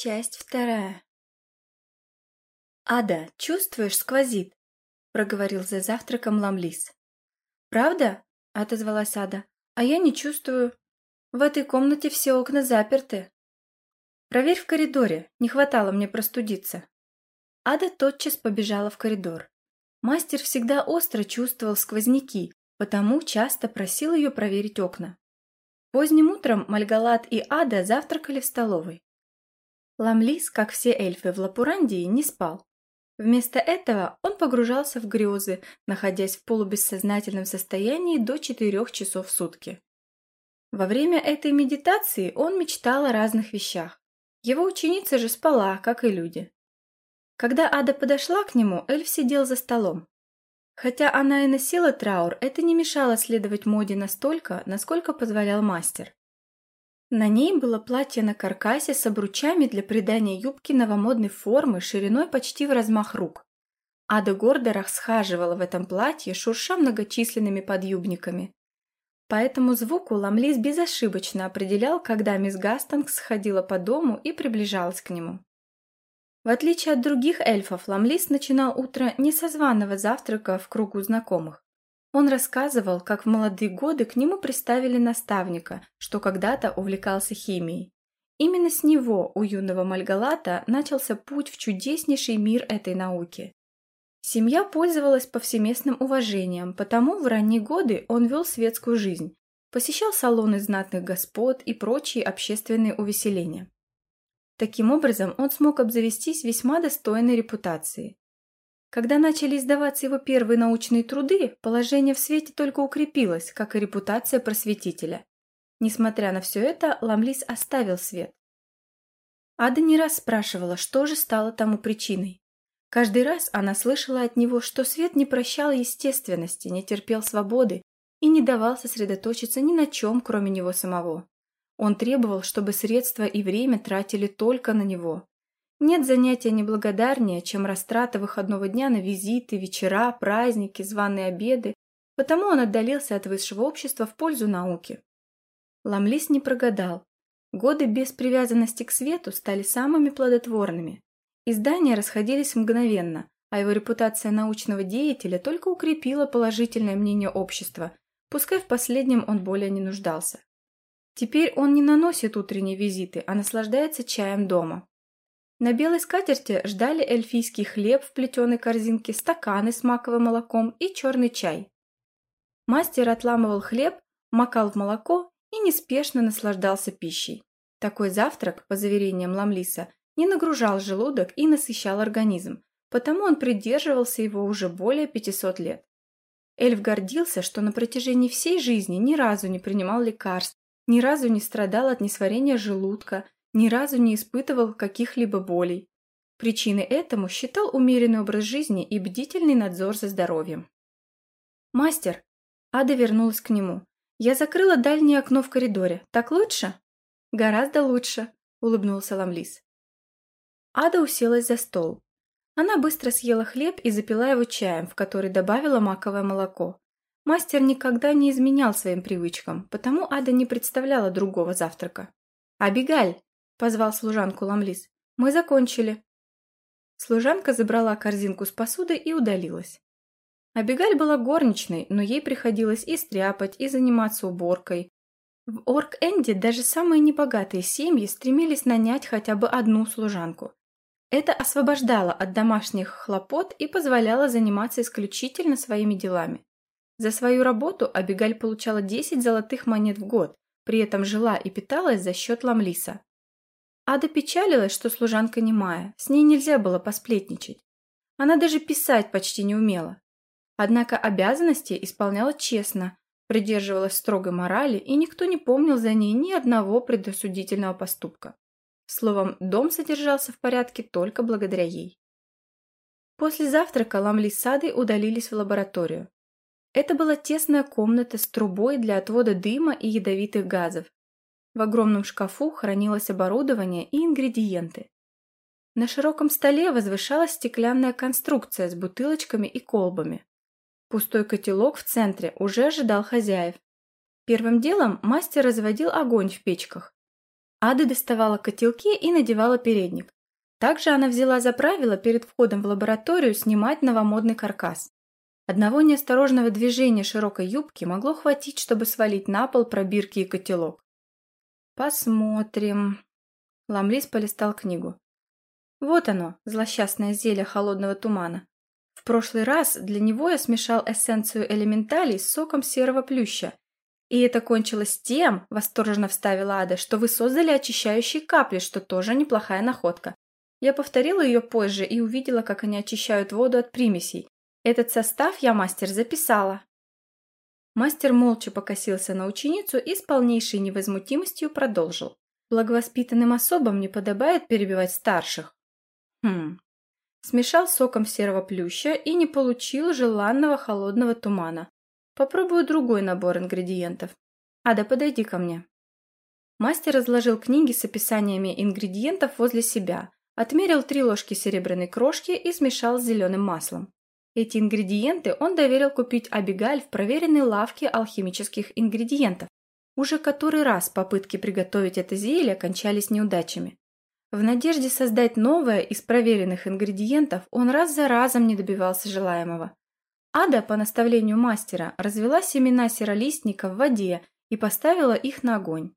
Часть вторая. «Ада, чувствуешь, сквозит?» — проговорил за завтраком Ламлис. «Правда?» — отозвалась Ада. «А я не чувствую. В этой комнате все окна заперты. Проверь в коридоре, не хватало мне простудиться». Ада тотчас побежала в коридор. Мастер всегда остро чувствовал сквозняки, потому часто просил ее проверить окна. Поздним утром Мальгалат и Ада завтракали в столовой. Ламлис, как все эльфы в Лапурандии, не спал. Вместо этого он погружался в грезы, находясь в полубессознательном состоянии до четырех часов в сутки. Во время этой медитации он мечтал о разных вещах. Его ученица же спала, как и люди. Когда Ада подошла к нему, эльф сидел за столом. Хотя она и носила траур, это не мешало следовать моде настолько, насколько позволял мастер. На ней было платье на каркасе с обручами для придания юбки новомодной формы шириной почти в размах рук. Ада гордо расхаживала в этом платье, шурша многочисленными подъюбниками. По этому звуку Ламлис безошибочно определял, когда мисс Гастанг сходила по дому и приближалась к нему. В отличие от других эльфов, Ламлис начинал утро не со званого завтрака в кругу знакомых. Он рассказывал, как в молодые годы к нему приставили наставника, что когда-то увлекался химией. Именно с него у юного Мальгалата начался путь в чудеснейший мир этой науки. Семья пользовалась повсеместным уважением, потому в ранние годы он вел светскую жизнь, посещал салоны знатных господ и прочие общественные увеселения. Таким образом, он смог обзавестись весьма достойной репутацией. Когда начали издаваться его первые научные труды, положение в свете только укрепилось, как и репутация просветителя. Несмотря на все это, Ламлис оставил свет. Ада не раз спрашивала, что же стало тому причиной. Каждый раз она слышала от него, что свет не прощал естественности, не терпел свободы и не давал сосредоточиться ни на чем, кроме него самого. Он требовал, чтобы средства и время тратили только на него, нет занятия неблагодарнее, чем растрата выходного дня на визиты, вечера, праздники, званые обеды, потому он отдалился от высшего общества в пользу науки. Ламлис не прогадал. Годы без привязанности к свету стали самыми плодотворными. Издания расходились мгновенно, а его репутация научного деятеля только укрепила положительное мнение общества, пускай в последнем он более не нуждался. Теперь он не наносит утренние визиты, а наслаждается чаем дома. На белой скатерти ждали эльфийский хлеб в плетеной корзинке, стаканы с маковым молоком и черный чай. Мастер отламывал хлеб, макал в молоко и неспешно наслаждался пищей. Такой завтрак, по заверениям Ламлиса, не нагружал желудок и насыщал организм, потому он придерживался его уже более 500 лет. Эльф гордился, что на протяжении всей жизни ни разу не принимал лекарств, ни разу не страдал от несварения желудка ни разу не испытывал каких-либо болей. Причиной этому считал умеренный образ жизни и бдительный надзор за здоровьем. «Мастер!» Ада вернулась к нему. «Я закрыла дальнее окно в коридоре. Так лучше?» «Гораздо лучше», — улыбнулся Ламлис. Ада уселась за стол. Она быстро съела хлеб и запила его чаем, в который добавила маковое молоко. Мастер никогда не изменял своим привычкам, потому Ада не представляла другого завтрака. «Абигаль!» Позвал служанку Ламлис. «Мы закончили». Служанка забрала корзинку с посудой и удалилась. Абигаль была горничной, но ей приходилось и стряпать, и заниматься уборкой. В Орк-Энде даже самые небогатые семьи стремились нанять хотя бы одну служанку. Это освобождало от домашних хлопот и позволяло заниматься исключительно своими делами. За свою работу Абигаль получала 10 золотых монет в год, при этом жила и питалась за счет Ламлиса. Ада печалилась, что служанка немая, с ней нельзя было посплетничать. Она даже писать почти не умела. Однако обязанности исполняла честно, придерживалась строгой морали, и никто не помнил за ней ни одного предосудительного поступка. Словом, дом содержался в порядке только благодаря ей. После завтрака Ламли с Садой удалились в лабораторию. Это была тесная комната с трубой для отвода дыма и ядовитых газов, в огромном шкафу хранилось оборудование и ингредиенты. На широком столе возвышалась стеклянная конструкция с бутылочками и колбами. Пустой котелок в центре уже ожидал хозяев. Первым делом мастер разводил огонь в печках. Ада доставала котелки и надевала передник. Также она взяла за правило перед входом в лабораторию снимать новомодный каркас. Одного неосторожного движения широкой юбки могло хватить, чтобы свалить на пол пробирки и котелок. «Посмотрим». Ламлис полистал книгу. Вот оно, злосчастное зелье холодного тумана. В прошлый раз для него я смешал эссенцию элементалей с соком серого плюща. И это кончилось тем, восторженно вставила Ада, что вы создали очищающие капли, что тоже неплохая находка. Я повторила ее позже и увидела, как они очищают воду от примесей. Этот состав я, мастер, записала. Мастер молча покосился на ученицу и с полнейшей невозмутимостью продолжил. Благовоспитанным особам не подобает перебивать старших. Хм. Смешал соком серого плюща и не получил желанного холодного тумана. Попробую другой набор ингредиентов. Ада, подойди ко мне. Мастер разложил книги с описаниями ингредиентов возле себя, отмерил три ложки серебряной крошки и смешал с зеленым маслом. Эти ингредиенты он доверил купить Абигаль в проверенной лавке алхимических ингредиентов. Уже который раз попытки приготовить это зелье кончались неудачами. В надежде создать новое из проверенных ингредиентов он раз за разом не добивался желаемого. Ада, по наставлению мастера, развела семена серолистника в воде и поставила их на огонь.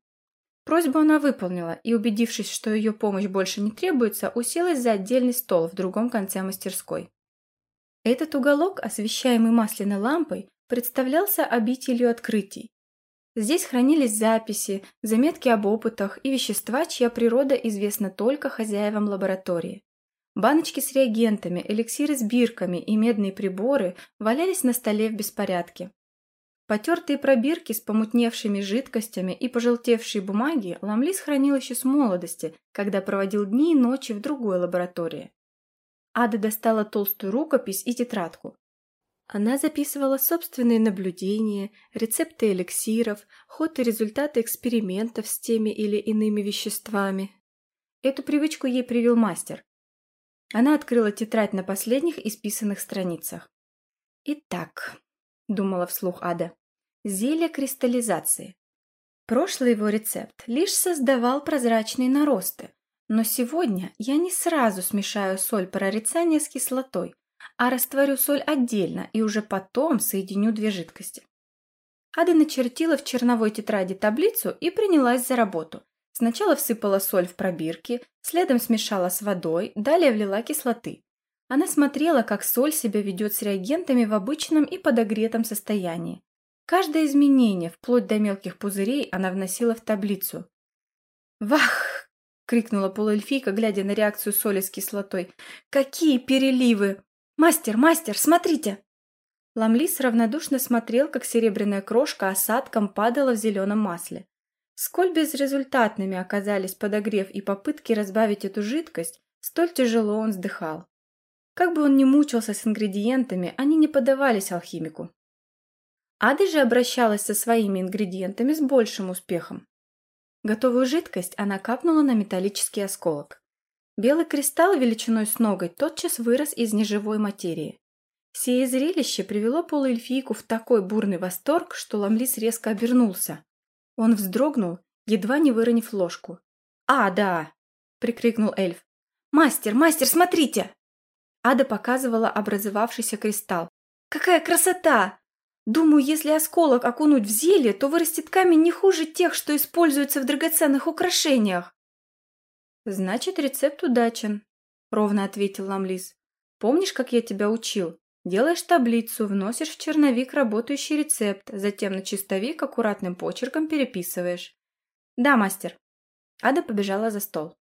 Просьбу она выполнила и, убедившись, что ее помощь больше не требуется, уселась за отдельный стол в другом конце мастерской. Этот уголок, освещаемый масляной лампой, представлялся обителью открытий. Здесь хранились записи, заметки об опытах и вещества, чья природа известна только хозяевам лаборатории. Баночки с реагентами, эликсиры с бирками и медные приборы валялись на столе в беспорядке. Потертые пробирки с помутневшими жидкостями и пожелтевшие бумаги Ламлис хранил еще с молодости, когда проводил дни и ночи в другой лаборатории. Ада достала толстую рукопись и тетрадку. Она записывала собственные наблюдения, рецепты эликсиров, ход и результаты экспериментов с теми или иными веществами. Эту привычку ей привил мастер. Она открыла тетрадь на последних исписанных страницах. «Итак», — думала вслух Ада, — «зелье кристаллизации». Прошлый его рецепт лишь создавал прозрачные наросты, но сегодня я не сразу смешаю соль прорицания с кислотой, а растворю соль отдельно и уже потом соединю две жидкости. Ада начертила в черновой тетради таблицу и принялась за работу. Сначала всыпала соль в пробирки, следом смешала с водой, далее влила кислоты. Она смотрела, как соль себя ведет с реагентами в обычном и подогретом состоянии. Каждое изменение, вплоть до мелких пузырей, она вносила в таблицу. «Вах!» Крикнула полуэльфийка, глядя на реакцию соли с кислотой. «Какие переливы! Мастер, мастер, смотрите!» Ламлис равнодушно смотрел, как серебряная крошка осадком падала в зеленом масле. Сколь безрезультатными оказались подогрев и попытки разбавить эту жидкость, столь тяжело он вздыхал. Как бы он ни мучился с ингредиентами, они не поддавались алхимику. Ада же обращалась со своими ингредиентами с большим успехом. Готовую жидкость она капнула на металлический осколок. Белый кристалл величиной с ноготь тотчас вырос из неживой материи. Сие зрелище привело полуэльфийку в такой бурный восторг, что Ламлис резко обернулся. Он вздрогнул, едва не выронив ложку. «А, да!» – прикрикнул эльф. «Мастер, мастер, смотрите!» Ада показывала образовавшийся кристалл. «Какая красота! Думаю, если осколок окунуть в зелье, то вырастет камень не хуже тех, что используются в драгоценных украшениях. Значит, рецепт удачен, ровно ответил Ламлис. Помнишь, как я тебя учил? Делаешь таблицу, вносишь в черновик работающий рецепт, затем на чистовик аккуратным почерком переписываешь. Да, мастер. Ада побежала за стол.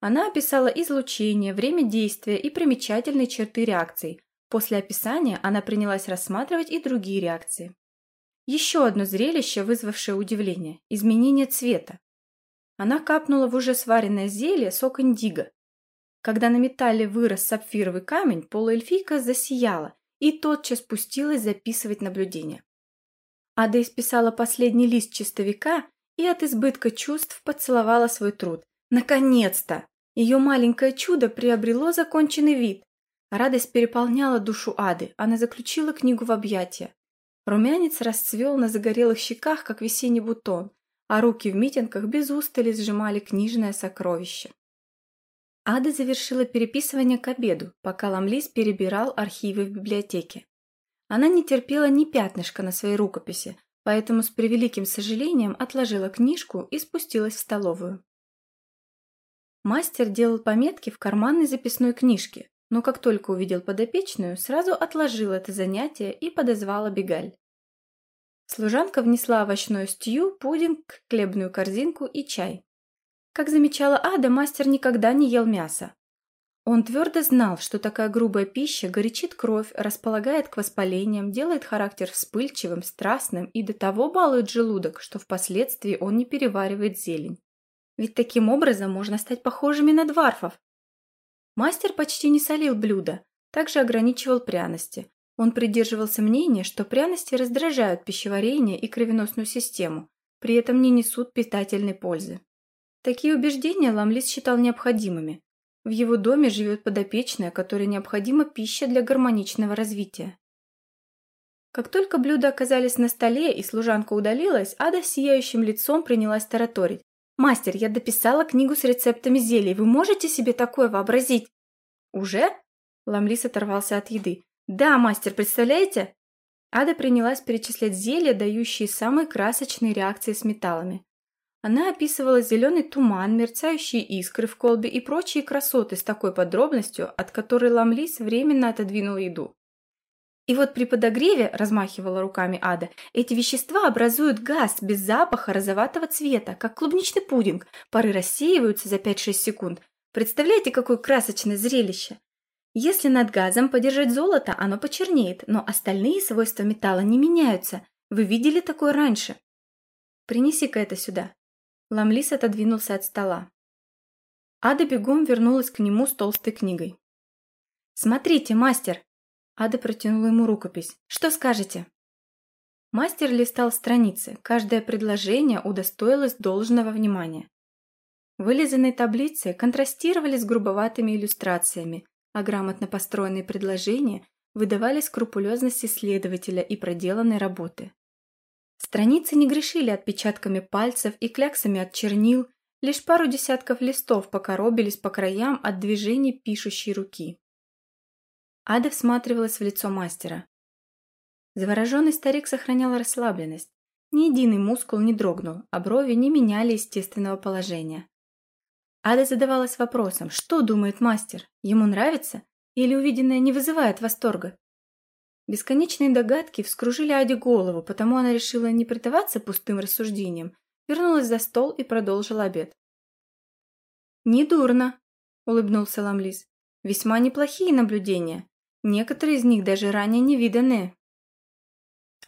Она описала излучение, время действия и примечательные черты реакций, После описания она принялась рассматривать и другие реакции. Еще одно зрелище, вызвавшее удивление – изменение цвета. Она капнула в уже сваренное зелье сок индиго. Когда на металле вырос сапфировый камень, полуэльфийка засияла и тотчас спустилась записывать наблюдения. Ада исписала последний лист чистовика и от избытка чувств поцеловала свой труд. Наконец-то! Ее маленькое чудо приобрело законченный вид, Радость переполняла душу Ады, она заключила книгу в объятия. Румянец расцвел на загорелых щеках, как весенний бутон. а руки в митингах без устали сжимали книжное сокровище. Ада завершила переписывание к обеду, пока Ламлис перебирал архивы в библиотеке. Она не терпела ни пятнышка на своей рукописи, поэтому с превеликим сожалением отложила книжку и спустилась в столовую. Мастер делал пометки в карманной записной книжке, но как только увидел подопечную, сразу отложил это занятие и подозвал Абигаль. Служанка внесла овощное стью, пудинг, хлебную корзинку и чай. Как замечала Ада, мастер никогда не ел мясо. Он твердо знал, что такая грубая пища горячит кровь, располагает к воспалениям, делает характер вспыльчивым, страстным и до того балует желудок, что впоследствии он не переваривает зелень. Ведь таким образом можно стать похожими на дварфов. Мастер почти не солил блюда, также ограничивал пряности. Он придерживался мнения, что пряности раздражают пищеварение и кровеносную систему, при этом не несут питательной пользы. Такие убеждения Ламлис считал необходимыми. В его доме живет подопечная, которой необходима пища для гармоничного развития. Как только блюда оказались на столе и служанка удалилась, Ада сияющим лицом принялась тараторить. «Мастер, я дописала книгу с рецептами зелий. Вы можете себе такое вообразить?» «Уже?» Ламлис оторвался от еды. «Да, мастер, представляете?» Ада принялась перечислять зелья, дающие самые красочные реакции с металлами. Она описывала зеленый туман, мерцающие искры в колбе и прочие красоты с такой подробностью, от которой Ламлис временно отодвинул еду. И вот при подогреве, размахивала руками Ада, эти вещества образуют газ без запаха розоватого цвета, как клубничный пудинг. Пары рассеиваются за 5-6 секунд. Представляете, какое красочное зрелище? Если над газом подержать золото, оно почернеет, но остальные свойства металла не меняются. Вы видели такое раньше? Принеси-ка это сюда. Ламлис отодвинулся от стола. Ада бегом вернулась к нему с толстой книгой. «Смотрите, мастер!» Ада протянула ему рукопись. «Что скажете?» Мастер листал страницы, каждое предложение удостоилось должного внимания. Вылизанные таблицы контрастировали с грубоватыми иллюстрациями, а грамотно построенные предложения выдавали скрупулезность исследователя и проделанной работы. Страницы не грешили отпечатками пальцев и кляксами от чернил, лишь пару десятков листов покоробились по краям от движений пишущей руки. Ада всматривалась в лицо мастера. Завороженный старик сохранял расслабленность. Ни единый мускул не дрогнул, а брови не меняли естественного положения. Ада задавалась вопросом, что думает мастер, ему нравится или увиденное не вызывает восторга? Бесконечные догадки вскружили Аде голову, потому она решила не предаваться пустым рассуждениям, вернулась за стол и продолжила обед. «Недурно», — улыбнулся Ламлис. «Весьма неплохие наблюдения. Некоторые из них даже ранее невиданные».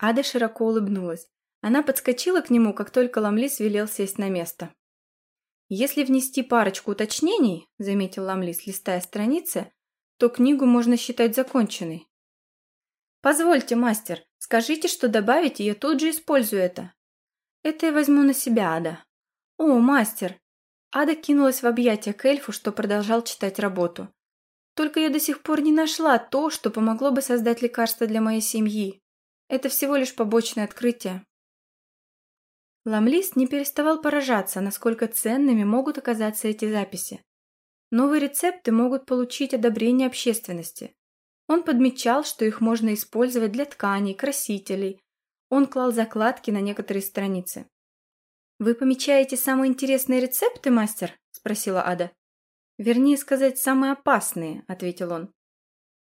Ада широко улыбнулась. Она подскочила к нему, как только Ламлис велел сесть на место. «Если внести парочку уточнений», — заметил Ламлис, листая страницы, «то книгу можно считать законченной. «Позвольте, мастер, скажите, что добавить, и я тут же использую это». «Это я возьму на себя, Ада». «О, мастер!» Ада кинулась в объятия к эльфу, что продолжал читать работу. «Только я до сих пор не нашла то, что помогло бы создать лекарство для моей семьи. Это всего лишь побочное открытие». Ламлист не переставал поражаться, насколько ценными могут оказаться эти записи. Новые рецепты могут получить одобрение общественности. Он подмечал, что их можно использовать для тканей, красителей. Он клал закладки на некоторые страницы. «Вы помечаете самые интересные рецепты, мастер?» – спросила Ада. «Вернее сказать, самые опасные», – ответил он.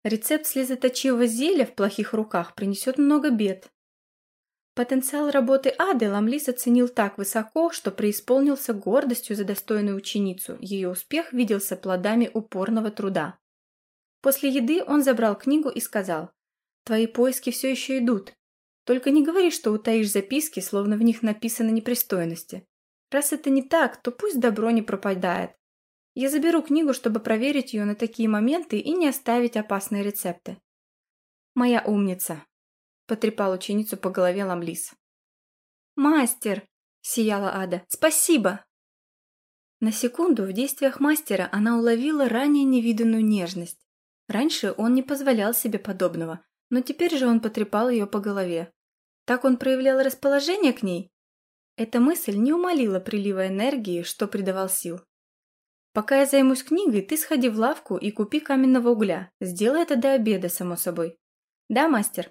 «Рецепт слезоточивого зелья в плохих руках принесет много бед». Потенциал работы Ады Ламлис оценил так высоко, что преисполнился гордостью за достойную ученицу. Ее успех виделся плодами упорного труда. После еды он забрал книгу и сказал, «Твои поиски все еще идут. Только не говори, что утаишь записки, словно в них написаны непристойности. Раз это не так, то пусть добро не пропадает. Я заберу книгу, чтобы проверить ее на такие моменты и не оставить опасные рецепты». «Моя умница», — потрепал ученицу по голове Ламлис. «Мастер!» — сияла Ада. «Спасибо!» На секунду в действиях мастера она уловила ранее невиданную нежность. Раньше он не позволял себе подобного, но теперь же он потрепал ее по голове. Так он проявлял расположение к ней? Эта мысль не умолила прилива энергии, что придавал сил. «Пока я займусь книгой, ты сходи в лавку и купи каменного угля. Сделай это до обеда, само собой». «Да, мастер?»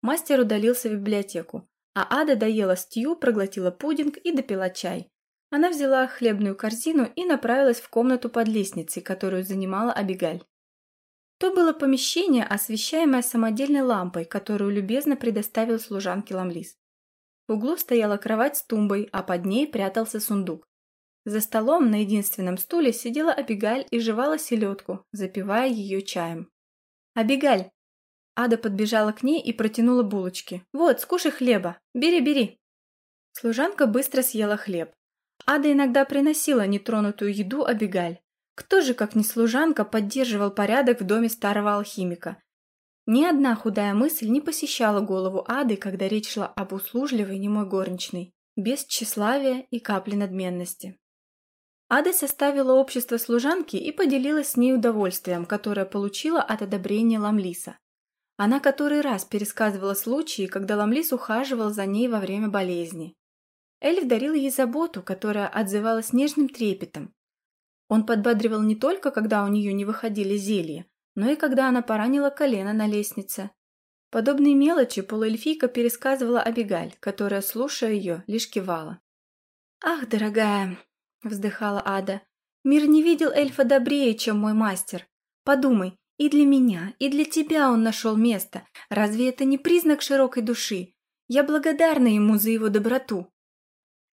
Мастер удалился в библиотеку, а Ада доела стью, проглотила пудинг и допила чай. Она взяла хлебную корзину и направилась в комнату под лестницей, которую занимала Абигаль. То было помещение, освещаемое самодельной лампой, которую любезно предоставил служанке Ламлис. В углу стояла кровать с тумбой, а под ней прятался сундук. За столом на единственном стуле сидела Абигаль и жевала селедку, запивая ее чаем. «Абигаль!» Ада подбежала к ней и протянула булочки. «Вот, скушай хлеба. Бери, бери». Служанка быстро съела хлеб. Ада иногда приносила нетронутую еду Абигаль. Кто же, как не служанка, поддерживал порядок в доме старого алхимика? Ни одна худая мысль не посещала голову Ады, когда речь шла об услужливой немой горничной, без тщеславия и капли надменности. Ада составила общество служанки и поделилась с ней удовольствием, которое получила от одобрения Ламлиса. Она который раз пересказывала случаи, когда Ламлис ухаживал за ней во время болезни. Эльф дарил ей заботу, которая отзывалась нежным трепетом. Он подбадривал не только, когда у нее не выходили зелья, но и когда она поранила колено на лестнице. Подобные мелочи полуэльфийка пересказывала Абигаль, которая, слушая ее, лишь кивала. «Ах, дорогая!» – вздыхала Ада. «Мир не видел эльфа добрее, чем мой мастер. Подумай, и для меня, и для тебя он нашел место. Разве это не признак широкой души? Я благодарна ему за его доброту».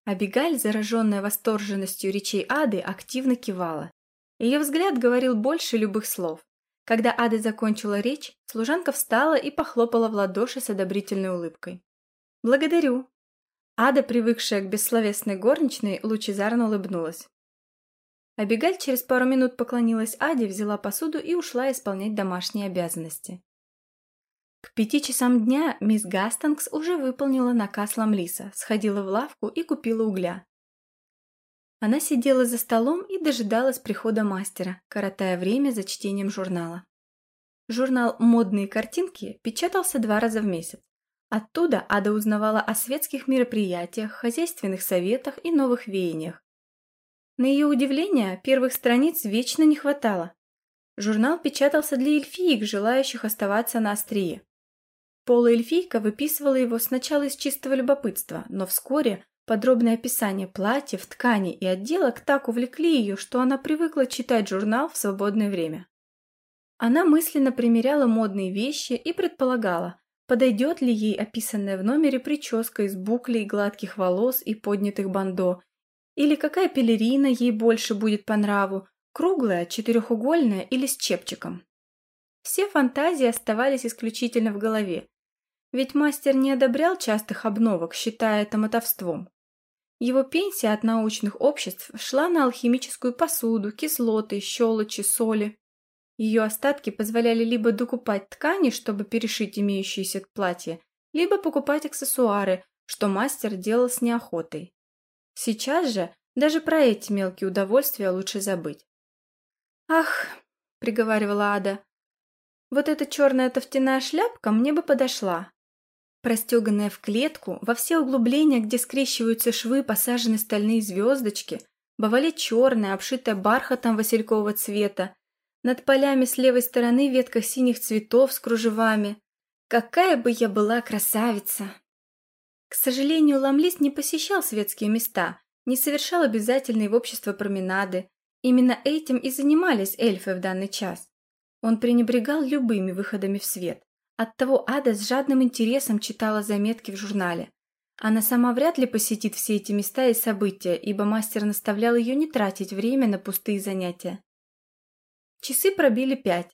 Абигаль, зараженная восторженностью речей Ады, активно кивала. Ее взгляд говорил больше любых слов. Когда Ада закончила речь, служанка встала и похлопала в ладоши с одобрительной улыбкой. «Благодарю». Ада, привыкшая к бессловесной горничной, лучезарно улыбнулась. Абигаль через пару минут поклонилась Аде, взяла посуду и ушла исполнять домашние обязанности. К пяти часам дня мисс Гастингс уже выполнила наказ Ламлиса, сходила в лавку и купила угля. Она сидела за столом и дожидалась прихода мастера, коротая время за чтением журнала. Журнал «Модные картинки» печатался два раза в месяц. Оттуда Ада узнавала о светских мероприятиях, хозяйственных советах и новых веяниях. На ее удивление, первых страниц вечно не хватало. Журнал печатался для эльфиек, желающих оставаться на острие. Полуэльфийка выписывала его сначала из чистого любопытства, но вскоре подробное описание платьев, тканей и отделок так увлекли ее, что она привыкла читать журнал в свободное время. Она мысленно примеряла модные вещи и предполагала, подойдет ли ей описанная в номере прическа из буклей, гладких волос и поднятых бандо, или какая пелерина ей больше будет по нраву, круглая, четырехугольная или с чепчиком. Все фантазии оставались исключительно в голове, ведь мастер не одобрял частых обновок, считая это мотовством. Его пенсия от научных обществ шла на алхимическую посуду, кислоты, щелочи, соли. Ее остатки позволяли либо докупать ткани, чтобы перешить имеющиеся платья, либо покупать аксессуары, что мастер делал с неохотой. Сейчас же даже про эти мелкие удовольствия лучше забыть. «Ах!» – приговаривала Ада. «Вот эта черная тофтяная шляпка мне бы подошла, Простеганная в клетку, во все углубления, где скрещиваются швы, посажены стальные звездочки, бывали черная, обшитая бархатом василькового цвета, над полями с левой стороны ветка синих цветов с кружевами. Какая бы я была красавица! К сожалению, Ламлис не посещал светские места, не совершал обязательные в общество променады. Именно этим и занимались эльфы в данный час. Он пренебрегал любыми выходами в свет. Оттого Ада с жадным интересом читала заметки в журнале. Она сама вряд ли посетит все эти места и события, ибо мастер наставлял ее не тратить время на пустые занятия. Часы пробили пять.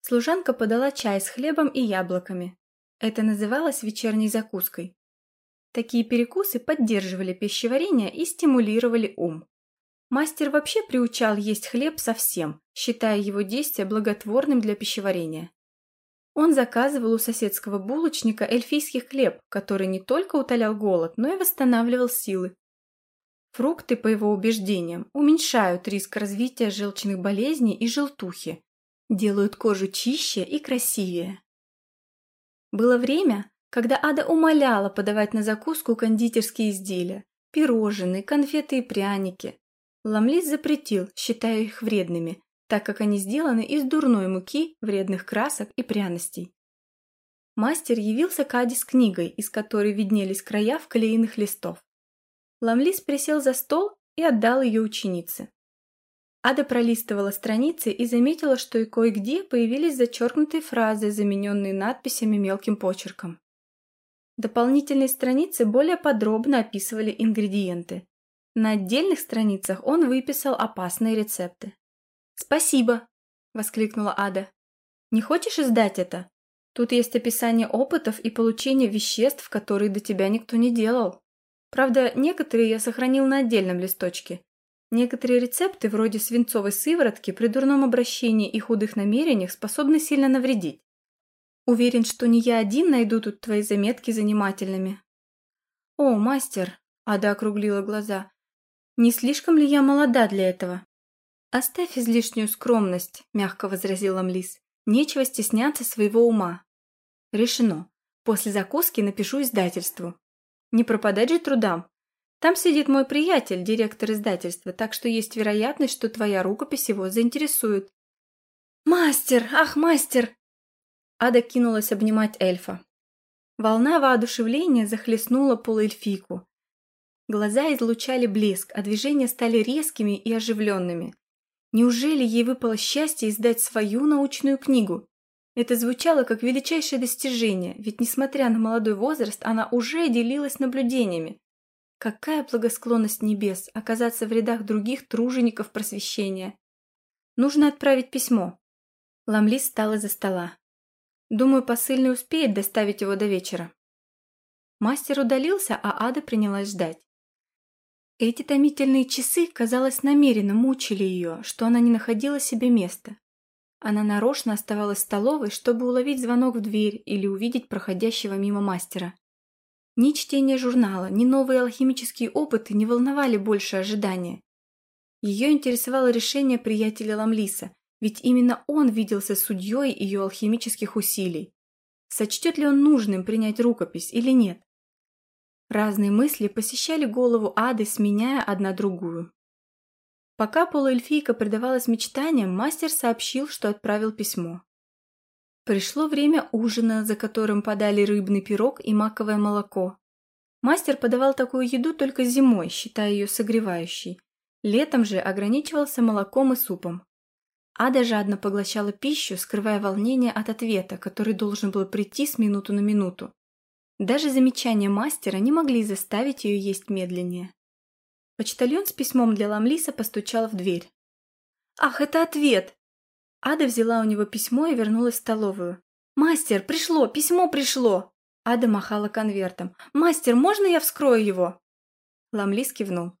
Служанка подала чай с хлебом и яблоками. Это называлось вечерней закуской. Такие перекусы поддерживали пищеварение и стимулировали ум. Мастер вообще приучал есть хлеб совсем, считая его действие благотворным для пищеварения. Он заказывал у соседского булочника эльфийский хлеб, который не только утолял голод, но и восстанавливал силы. Фрукты, по его убеждениям, уменьшают риск развития желчных болезней и желтухи, делают кожу чище и красивее. Было время, когда Ада умоляла подавать на закуску кондитерские изделия, пирожные, конфеты и пряники. Ламлис запретил, считая их вредными, так как они сделаны из дурной муки, вредных красок и пряностей. Мастер явился к Аде с книгой, из которой виднелись края вклеенных листов. Ламлис присел за стол и отдал ее ученице. Ада пролистывала страницы и заметила, что и кое-где появились зачеркнутые фразы, замененные надписями мелким почерком. Дополнительные страницы более подробно описывали ингредиенты. На отдельных страницах он выписал опасные рецепты. «Спасибо!» – воскликнула Ада. «Не хочешь издать это? Тут есть описание опытов и получение веществ, которые до тебя никто не делал. Правда, некоторые я сохранил на отдельном листочке. Некоторые рецепты, вроде свинцовой сыворотки, при дурном обращении и худых намерениях способны сильно навредить. Уверен, что не я один найду тут твои заметки занимательными. О, мастер, Ада округлила глаза. Не слишком ли я молода для этого? Оставь излишнюю скромность, мягко возразила Млис. Нечего стесняться своего ума. Решено. После закуски напишу издательству. Не пропадать же трудам. Там сидит мой приятель, директор издательства, так что есть вероятность, что твоя рукопись его заинтересует. «Мастер! Ах, мастер!» Ада кинулась обнимать эльфа. Волна воодушевления захлестнула полуэльфийку. Глаза излучали блеск, а движения стали резкими и оживленными. Неужели ей выпало счастье издать свою научную книгу? Это звучало как величайшее достижение, ведь, несмотря на молодой возраст, она уже делилась наблюдениями. Какая благосклонность небес оказаться в рядах других тружеников просвещения. Нужно отправить письмо. Ламлис встал из-за стола. Думаю, посыльный успеет доставить его до вечера. Мастер удалился, а Ада принялась ждать. Эти томительные часы, казалось, намеренно мучили ее, что она не находила себе места. Она нарочно оставалась в столовой, чтобы уловить звонок в дверь или увидеть проходящего мимо мастера. Ни чтение журнала, ни новые алхимические опыты не волновали больше ожидания. Ее интересовало решение приятеля Ламлиса, ведь именно он виделся судьей ее алхимических усилий. Сочтет ли он нужным принять рукопись или нет? Разные мысли посещали голову Ады, сменяя одна другую. Пока полуэльфийка предавалась мечтаниям, мастер сообщил, что отправил письмо. Пришло время ужина, за которым подали рыбный пирог и маковое молоко. Мастер подавал такую еду только зимой, считая ее согревающей. Летом же ограничивался молоком и супом. Ада жадно поглощала пищу, скрывая волнение от ответа, который должен был прийти с минуту на минуту. Даже замечания мастера не могли заставить ее есть медленнее. Почтальон с письмом для Ламлиса постучал в дверь. «Ах, это ответ!» Ада взяла у него письмо и вернулась в столовую. «Мастер, пришло! Письмо пришло!» Ада махала конвертом. «Мастер, можно я вскрою его?» Ламлис кивнул.